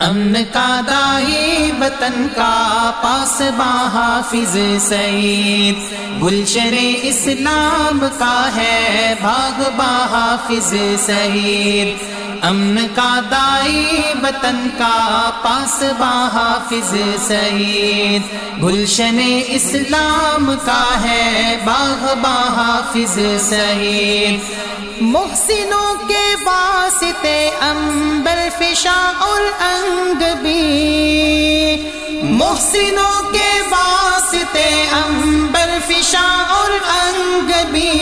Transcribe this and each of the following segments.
امن کا دائی وطن کا پاس حافظ سعید۔ گلشر اسلام کا ہے باغ حافظ سعید۔ امن کا دائی وطن کا پاس حافظ سعید۔ گلشن اسلام کا ہے باغ حافظ سعید۔ محسنوں کے واسطے امبر فشا اور انگ بھی۔ محسنوں کے واسطے امبر فشا اور انگ بھی۔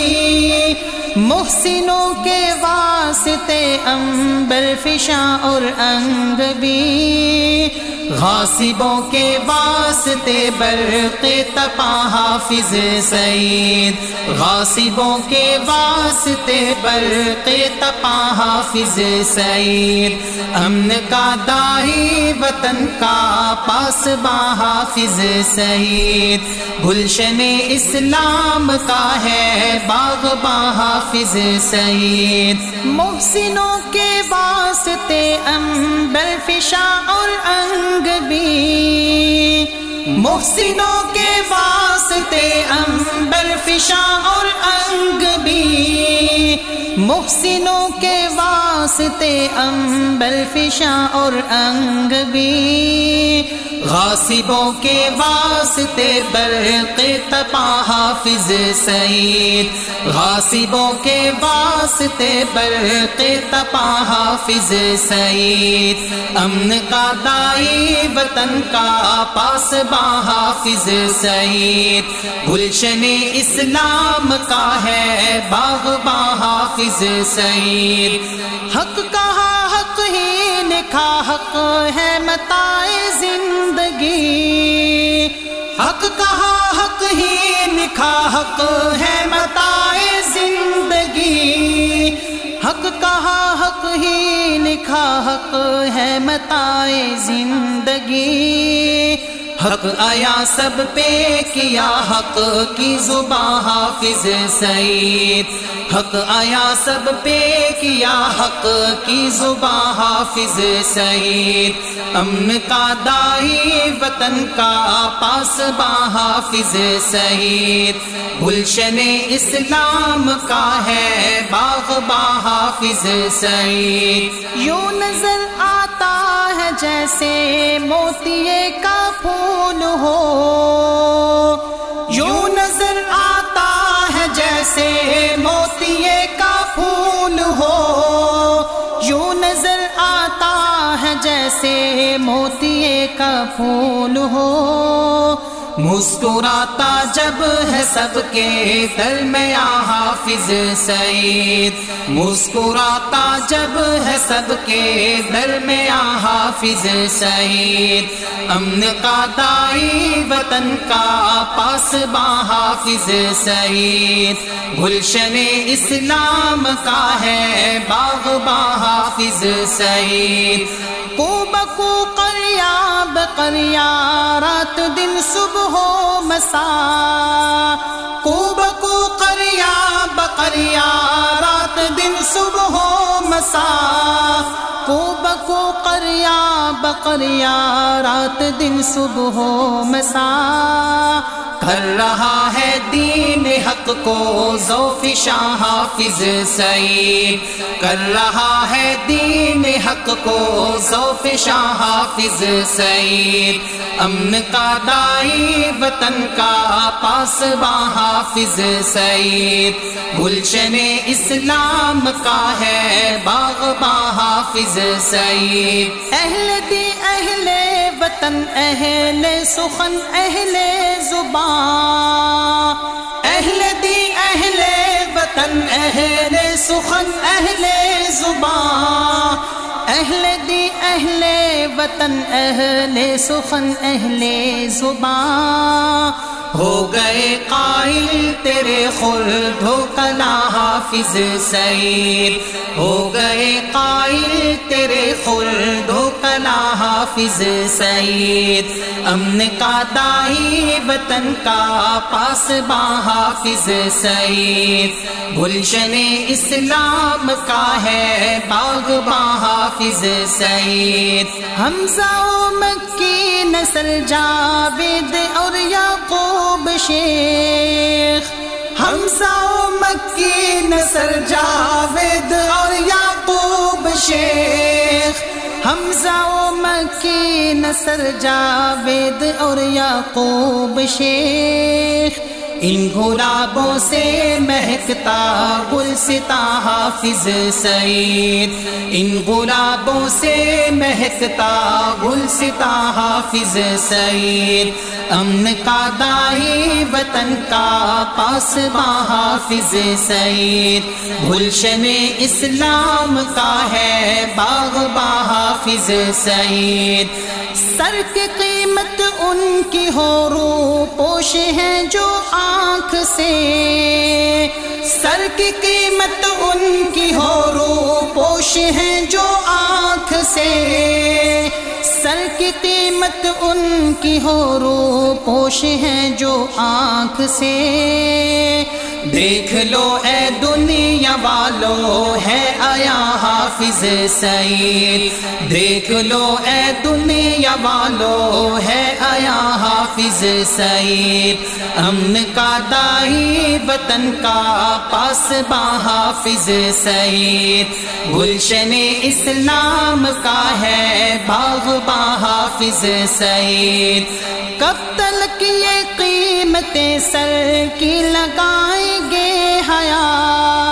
محسنوں کے واسطے امبر فشا اور انگ بھی۔ غاصبوں کے واسطے برق تپا حافظ سعید. غاصبوں کے واسطے برق تپا حافظ سعید. امن کا دائی وطن کا پاس با حافظ سعید۔ گلشن اسلام کا ہے باغ با حافظ سعید۔ محسنوں کے واسطے امبر فشا اور انگ بھی۔ محسنوں کے واسطے امبر فشا اور انگ بھی۔ محسنوں کے واسطے امبر فشا اور انگ بھی۔ غاصبوں کے واسطے برق تپا حافظ سعید۔ غاصبوں کے واسطے برق تپا حافظ سعید۔ امن کا دائی، وطن کا پاس با حافظ سعید۔ گلشن اسلام کا ہے باغ با حافظ سعید۔ حق کہا حق ہے متائے زندگی۔ حق کہا، حق ہی لکھا۔ حق ہے متائے زندگی۔ حق کہا، حق ہی لکھا۔ حق ہے متائے زندگی۔ حق آیا سب پہ کیا حق کی زباں حافظ سعید؟ حق آیا سب پہ کیا حق کی زباں حافظ سعید؟ امن کا دائی وطن کا پاس با حافظ سعید؟ گلشن اسلام کا ہے، باغ با حافظ سعید۔ یوں جیسے موتی کا پھول ہو، یوں نظر آتا ہے جیسے موتی کا پھول ہو۔ یوں نظر آتا ہے جیسے موتی کا پھول ہو۔ مسکراتا جب ہے سب کے دل درمیان حافظ سعید مسکراتا جب ہے سب کے دل درمیان حافظ سعید امن کا دائی وطن کا پاس با حافظ سعید گلشن اسلام کا ہے باغ با حافظ سعید۔ کو بکو کریا بکریا رات دن صبح ہو مسا کو بکو کریا بکریا رات دن صبح ہو مسا کو بکو قریا، بقریا، رات دن صبح ہو مسا کر رہا ہے دین حق کو، ذوف شاہ حافظ سعید۔ کر رہا ہے دین حق کو، ذوف شاہ حافظ سعید۔ امن کا دائی، وطن کا پاس حافظ سعید۔ گلشن اسلام کا ہے باغ با حافظ سعید۔ اہل دی اہل وطن، اہل سخن، اہل زبان۔ اہل دی اہل وطن، اہل سخن، اہل زبان۔ اہل دی اہل وطن، اہل سخن، اہل زبان۔ ہو گئے قائل تیرے خلد ہو کلا حافظ سعید۔ ہو گئے قائل تیرے خلد ہو کلا حافظ سعید۔ امن کا دائی وطن کا پاس با حافظ سعید۔ گلشن اسلام کا ہے باغ با حافظ سعید۔ حمزہ مکی نسل جاوید اور یعقوب شیخ۔ حمزہ مکی نسل جاوید اور کے نصر جاوید اور یعقوب شیخ، ان گلابوں سے مہکتا گل ستا حافظ سعید۔ ان گلابوں سے مہکتا گلستا حافظ سعید۔ امن کا دائی وطن کا پاس حافظ سعید۔ گلشن اسلام کا ہے باغ حافظ سعید۔ سر کی قیمت ان کی ہو رو پوش ہے جو آنکھ سے۔ سر کی قیمت ان کی ہو رو پوش ہے جو آنکھ سے۔ کی قیمت ان کی ہو رو پوش ہے جو آنکھ سے دیکھ لو اے دنیا والو ہے حافظ سعید۔ دیکھ لو اے دنیا والو، ہے آیا حافظ سعید۔ امن کا دائی وطن کا پاس با حافظ سعید۔ گلشن اسلام کا ہے باغ با حافظ سعید۔ کب تلک یہ قیمتیں سر کی لگائیں گے حیات؟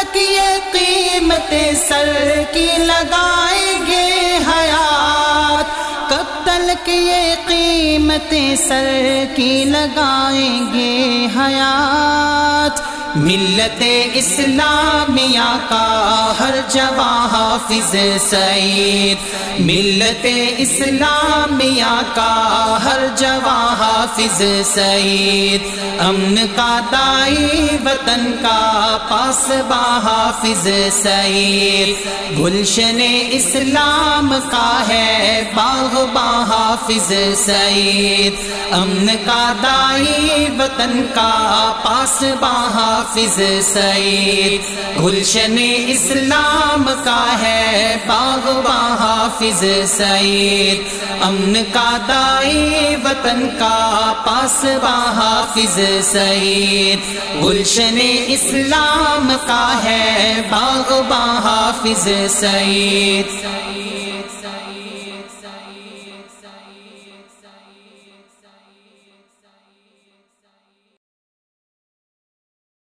کب قیمت یہ سر کی لگائیں گے حیات؟ کب تلک یہ قیمت سر کی لگائیں گے حیات؟ ملت اسلامیہ کا ہر جواں حافظ سعید۔ ملت اسلامیہ کا ہر جواں حافظ سعید۔ امن کا دائی وطن کا پاس با حافظ سعید۔ گلشن اسلام کا ہے باغ با حافظ سعید۔ امن کا دائی وطن کا پاس با حافظ حافظ سعید، گلشن اسلام کا ہے باغباں حافظ سعید۔ امن کا دائی وطن کا پاسباں حافظ سعید۔ گلشن اسلام کا ہے باغ با حافظ سعید۔